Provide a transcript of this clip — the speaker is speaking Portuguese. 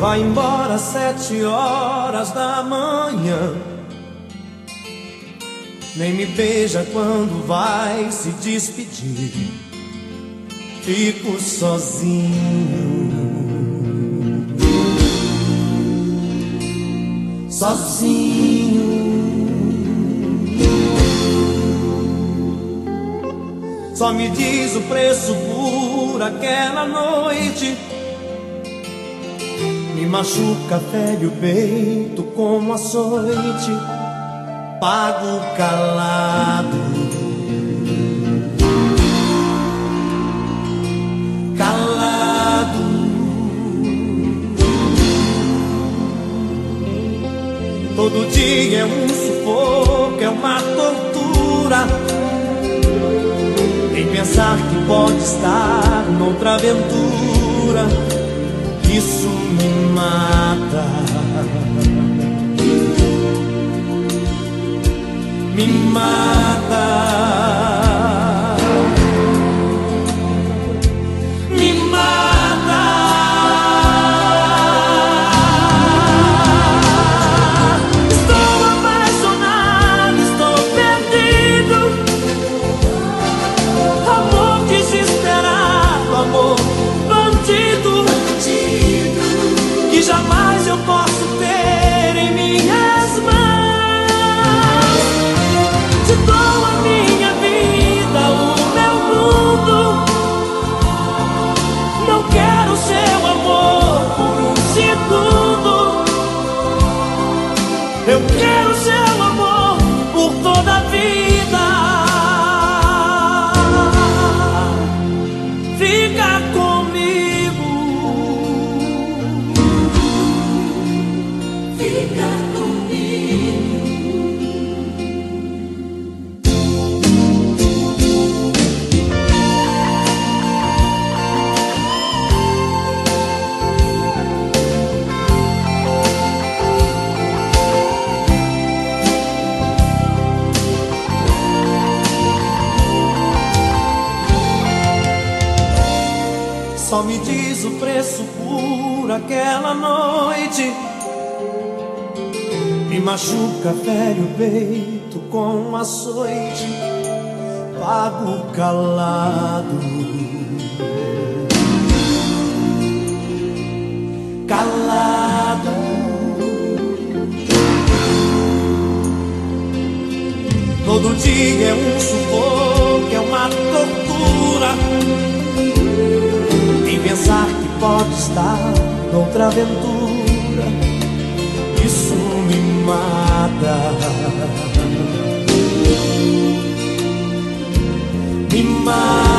vai embora às sete horas da manhã. Nem me beija quando vai se despedir. Fico sozinho. Sozinho. Só me diz o preço por aquela noite. Machuca, fere o peito como açoite. Pago calado. Calado. Todo dia é um sufoco, é uma tortura. Em pensar que pode estar noutra aventura, isso me mata. Me mata. Okay. Só me diz o preço por aquela noite. Me machuca, fere o peito com um açoite. Pago calado. Calado. Todo dia é um sufoco, é uma tortura pensar que pode estar noutra aventura. Isso me mata. Me mata.